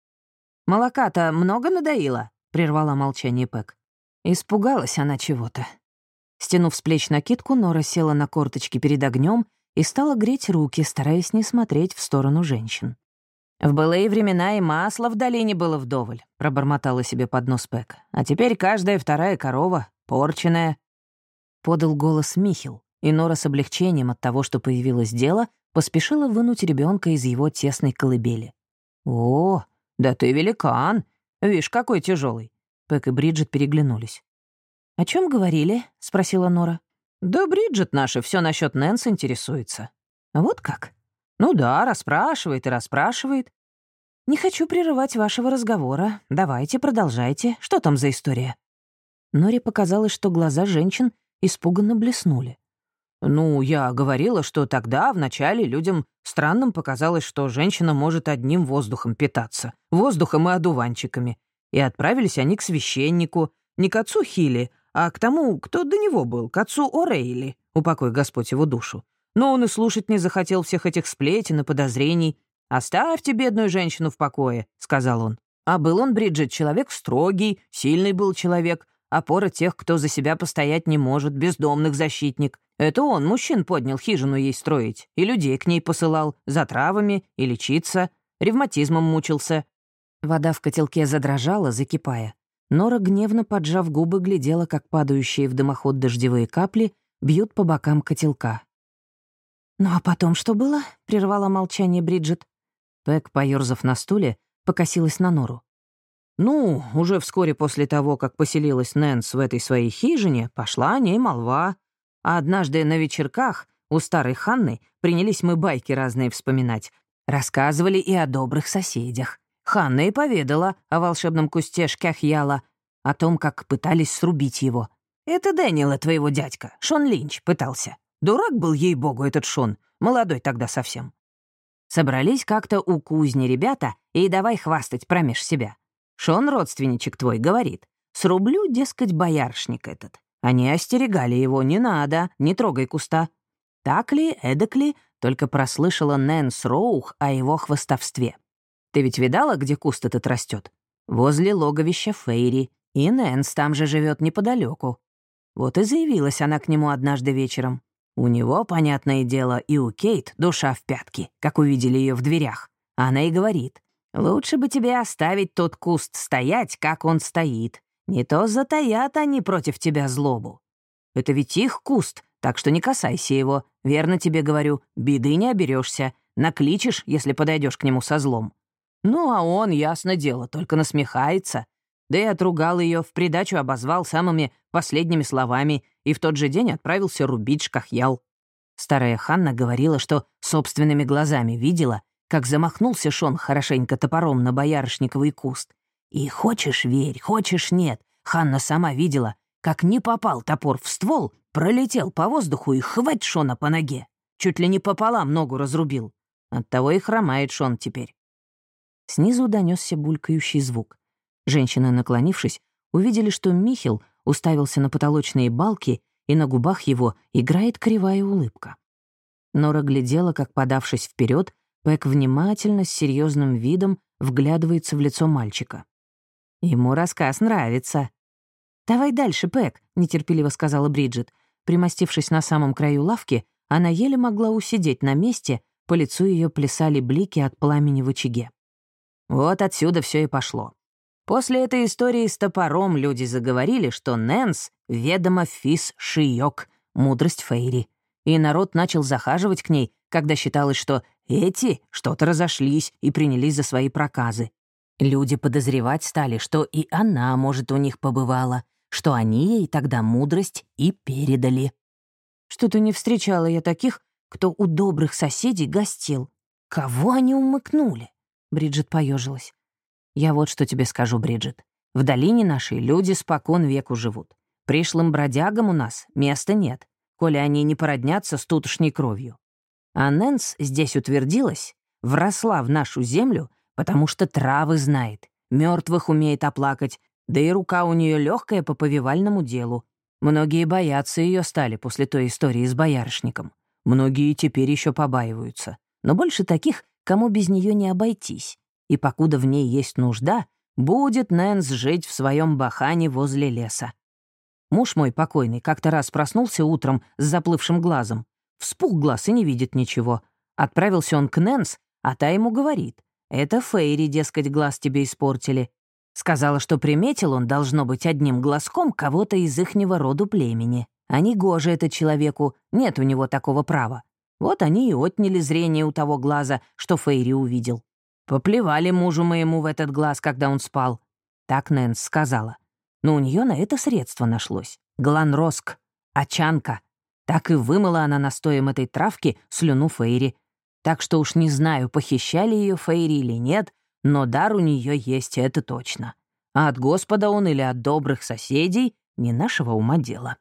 «Молока-то много надоело?» — прервала молчание Пэк. Испугалась она чего-то. Стянув с плеч накидку, Нора села на корточки перед огнем и стала греть руки, стараясь не смотреть в сторону женщин. «В былые времена и масла в долине было вдоволь», — пробормотала себе под нос Пэк. «А теперь каждая вторая корова, порченная». Подал голос Михил, и Нора с облегчением от того, что появилось дело, поспешила вынуть ребенка из его тесной колыбели. «О, да ты великан! Вишь, какой тяжелый. Пэк и Бриджит переглянулись. «О чем говорили?» — спросила Нора. «Да Бриджит наша все насчет Нэнс интересуется». «Вот как?» «Ну да, расспрашивает и расспрашивает». «Не хочу прерывать вашего разговора. Давайте, продолжайте. Что там за история?» Норе показалось, что глаза женщин испуганно блеснули. «Ну, я говорила, что тогда, вначале, людям странным показалось, что женщина может одним воздухом питаться. Воздухом и одуванчиками. И отправились они к священнику, не к отцу Хили, а к тому, кто до него был, к отцу Орейли, упокой Господь его душу. Но он и слушать не захотел всех этих сплетен и подозрений. «Оставьте бедную женщину в покое», — сказал он. А был он, Бриджит, человек строгий, сильный был человек, опора тех, кто за себя постоять не может, бездомных защитник. Это он, мужчин, поднял хижину ей строить, и людей к ней посылал, за травами и лечиться, ревматизмом мучился. Вода в котелке задрожала, закипая. Нора, гневно поджав губы, глядела, как падающие в дымоход дождевые капли бьют по бокам котелка. «Ну а потом что было?» — прервала молчание Бриджит. Пэк, поёрзав на стуле, покосилась на нору. «Ну, уже вскоре после того, как поселилась Нэнс в этой своей хижине, пошла о ней молва. А однажды на вечерках у старой Ханны принялись мы байки разные вспоминать. Рассказывали и о добрых соседях. Ханна и поведала о волшебном кусте Шкяхьяла, о том, как пытались срубить его. Это Дэниела, твоего дядька, Шон Линч, пытался. Дурак был, ей-богу, этот Шон, молодой тогда совсем. Собрались как-то у кузни ребята и давай хвастать промеж себя. Шон, родственничек твой, говорит, срублю, дескать, бояршник этот. Они остерегали его, не надо, не трогай куста. Так ли, эдак ли, только прослышала Нэнс Роух о его хвостовстве. Ты ведь видала, где куст этот растет? Возле логовища Фейри, и Нэнс там же живет неподалеку. Вот и заявилась она к нему однажды вечером. У него, понятное дело, и у Кейт душа в пятки, как увидели ее в дверях. Она и говорит, «Лучше бы тебе оставить тот куст стоять, как он стоит. Не то затаят они против тебя злобу. Это ведь их куст, так что не касайся его. Верно тебе говорю, беды не оберешься. Накличешь, если подойдешь к нему со злом. Ну, а он, ясно дело, только насмехается. да и отругал ее, в придачу обозвал самыми последними словами и в тот же день отправился рубить шкахьял. Старая Ханна говорила, что собственными глазами видела, как замахнулся Шон хорошенько топором на боярышниковый куст. И хочешь — верь, хочешь — нет. Ханна сама видела, как не попал топор в ствол, пролетел по воздуху и хвать Шона по ноге. Чуть ли не пополам ногу разрубил. Оттого и хромает Шон теперь. Снизу донесся булькающий звук. Женщины, наклонившись, увидели, что Михел уставился на потолочные балки, и на губах его играет кривая улыбка. Нора глядела, как, подавшись вперед, Пэк внимательно, с серьезным видом вглядывается в лицо мальчика. Ему рассказ нравится. «Давай дальше, Пэк», — нетерпеливо сказала Бриджит. Примостившись на самом краю лавки, она еле могла усидеть на месте, по лицу ее плясали блики от пламени в очаге. Вот отсюда все и пошло. После этой истории с топором люди заговорили, что Нэнс ведомо фис шиёк, мудрость Фейри. И народ начал захаживать к ней, когда считалось, что эти что-то разошлись и принялись за свои проказы. Люди подозревать стали, что и она, может, у них побывала, что они ей тогда мудрость и передали. Что-то не встречала я таких, кто у добрых соседей гостил. Кого они умыкнули? Бриджит поежилась. Я вот что тебе скажу, Бриджит. В долине нашей люди спокон веку живут. Пришлым бродягам у нас места нет, коли они не породнятся с тутошней кровью. А Нэнс здесь утвердилась, вросла в нашу землю, потому что травы знает, мертвых умеет оплакать, да и рука у нее легкая по повивальному делу. Многие боятся ее стали после той истории с боярышником. Многие теперь еще побаиваются. Но больше таких, кому без нее не обойтись и покуда в ней есть нужда, будет Нэнс жить в своем бахане возле леса. Муж мой покойный как-то раз проснулся утром с заплывшим глазом. Вспух глаз и не видит ничего. Отправился он к Нэнс, а та ему говорит. «Это Фейри, дескать, глаз тебе испортили». Сказала, что приметил он, должно быть, одним глазком кого-то из ихнего роду племени. А не гоже это человеку, нет у него такого права. Вот они и отняли зрение у того глаза, что Фейри увидел. Поплевали мужу моему в этот глаз, когда он спал. Так Нэнс сказала. Но у нее на это средство нашлось. Гланроск, очанка. Так и вымыла она настоем этой травки слюну Фейри. Так что уж не знаю, похищали ее Фейри или нет, но дар у нее есть, это точно. А от Господа он или от добрых соседей не нашего ума дело.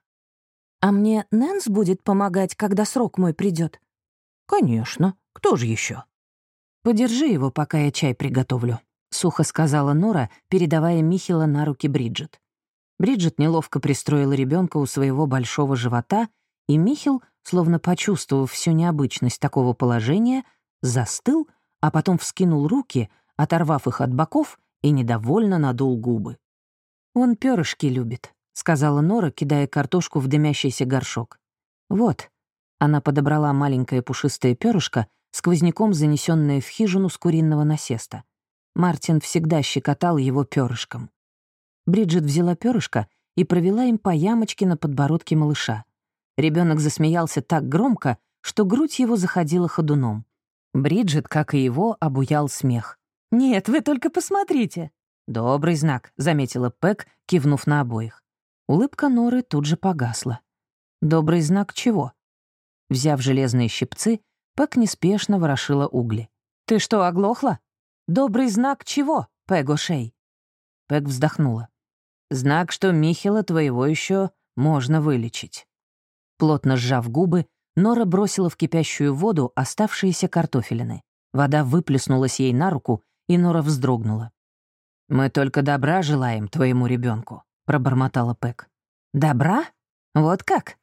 «А мне Нэнс будет помогать, когда срок мой придет? «Конечно. Кто же еще? «Подержи его, пока я чай приготовлю», — сухо сказала Нора, передавая Михила на руки Бриджит. Бриджит неловко пристроила ребенка у своего большого живота, и Михил, словно почувствовав всю необычность такого положения, застыл, а потом вскинул руки, оторвав их от боков, и недовольно надул губы. «Он перышки любит», — сказала Нора, кидая картошку в дымящийся горшок. «Вот». Она подобрала маленькое пушистое перышко сквозняком занесенное в хижину с куриного насеста. Мартин всегда щекотал его перышком. Бриджит взяла перышко и провела им по ямочке на подбородке малыша. Ребенок засмеялся так громко, что грудь его заходила ходуном. Бриджит, как и его, обуял смех. «Нет, вы только посмотрите!» «Добрый знак», — заметила Пэк, кивнув на обоих. Улыбка Норы тут же погасла. «Добрый знак чего?» Взяв железные щипцы, Пэк неспешно ворошила угли. «Ты что, оглохла? Добрый знак чего, Пэго Шей?» Пэк вздохнула. «Знак, что Михела твоего еще можно вылечить». Плотно сжав губы, Нора бросила в кипящую воду оставшиеся картофелины. Вода выплеснулась ей на руку, и Нора вздрогнула. «Мы только добра желаем твоему ребенку, пробормотала Пэк. «Добра? Вот как?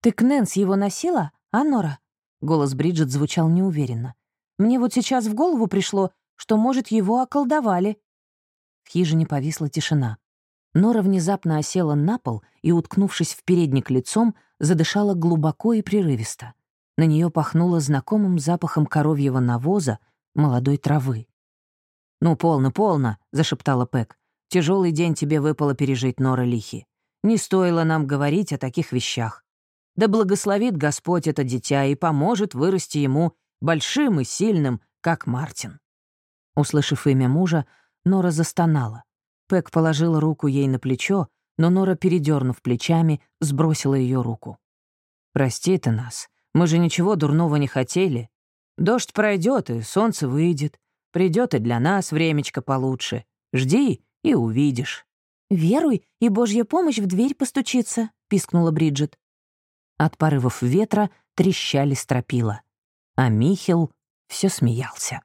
Ты к Нэнс его носила, а, Нора?» Голос Бриджит звучал неуверенно. «Мне вот сейчас в голову пришло, что, может, его околдовали». В хижине повисла тишина. Нора внезапно осела на пол и, уткнувшись в передник лицом, задышала глубоко и прерывисто. На нее пахнуло знакомым запахом коровьего навоза, молодой травы. «Ну, полно, полно», — зашептала Пэк. Тяжелый день тебе выпало пережить, Нора Лихи. Не стоило нам говорить о таких вещах. Да благословит Господь это дитя и поможет вырасти ему большим и сильным, как Мартин». Услышав имя мужа, Нора застонала. Пэк положила руку ей на плечо, но Нора, передернув плечами, сбросила ее руку. «Прости ты нас. Мы же ничего дурного не хотели. Дождь пройдет, и солнце выйдет. Придет и для нас времечко получше. Жди и увидишь». «Веруй, и Божья помощь в дверь постучится», — пискнула Бриджит. От порывов ветра трещали стропила, а Михел все смеялся.